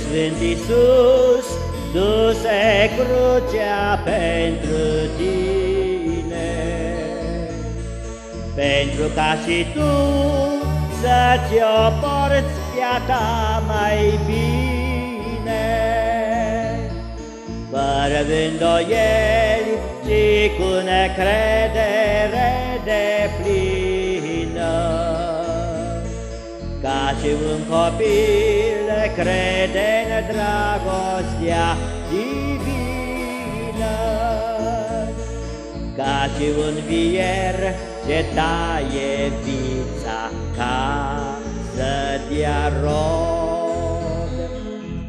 Sfânt Iisus, du-se crucea pentru tine, pentru ca și tu să-ți o porți viața mai bine, fără îndoieli și cu necredere de plină. Ca și un copil crede în dragostea divină, Ca și un vier ce taie vița ca să dea rod.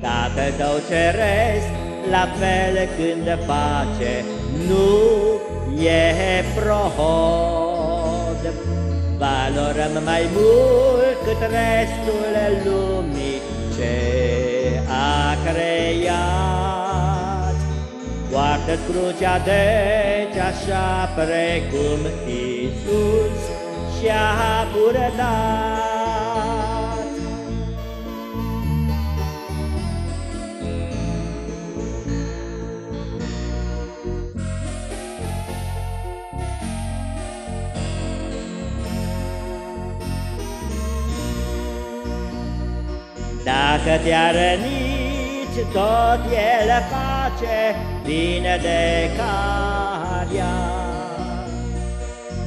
Tatăl tău ceresc, la fel când face, nu e prohod. Valorăm mai mult cât restul lumii ce a creat. poartă crucea deci așa precum Iisus și-a purtat. Dacă te-a rănit, tot el face bine de caria.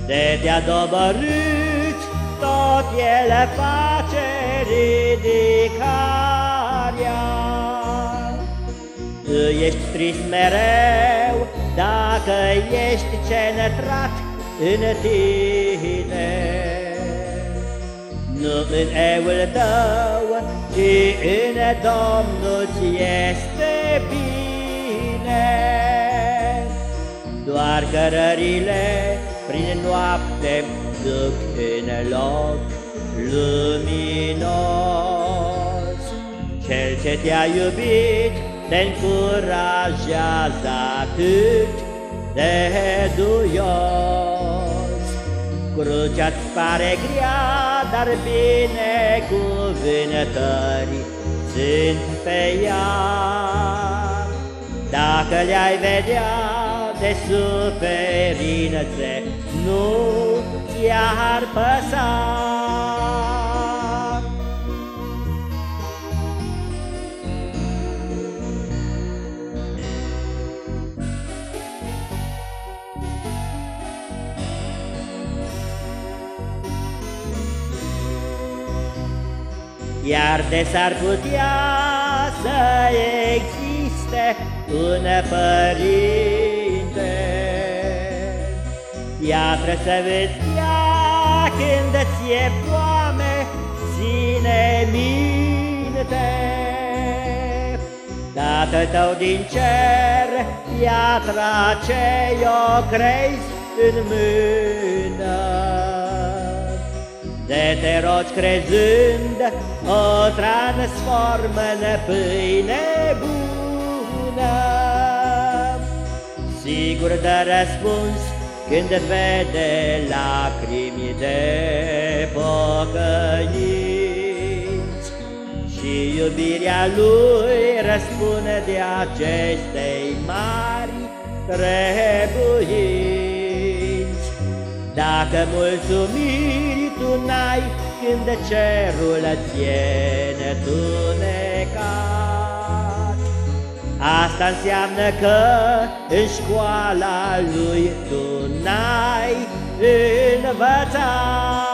De te-a dobărât, tot el face ridicarea. Tu ești trist mereu, dacă ești centrat în tine. Nu în eul tău, ci în Domnul ți este bine. Doar cărările prin noapte duc în loc luminos. Cel ce te-a iubit te încurajează atât de duios. Crucea-ți pare grea, dar bine cuvântări sunt pe ea. Dacă le-ai vedea de suferințe, nu ți-ar păsa. Iar de s-ar putea să existe un părinte. Iată să vezi ea când ți-e foame, ține minte. Tatăl tău din cer, piatra ce o crezi în mână de te rogi crezând, o transformă în pâine bună. Sigur de răspuns când vede lacrimi de pocăinți Și iubirea lui răspune de acestei mari trebuinți. Dacă mulțumiri tu n-ai când cerul ți-e netunecat. Asta înseamnă că în școala lui tu n-ai învățat.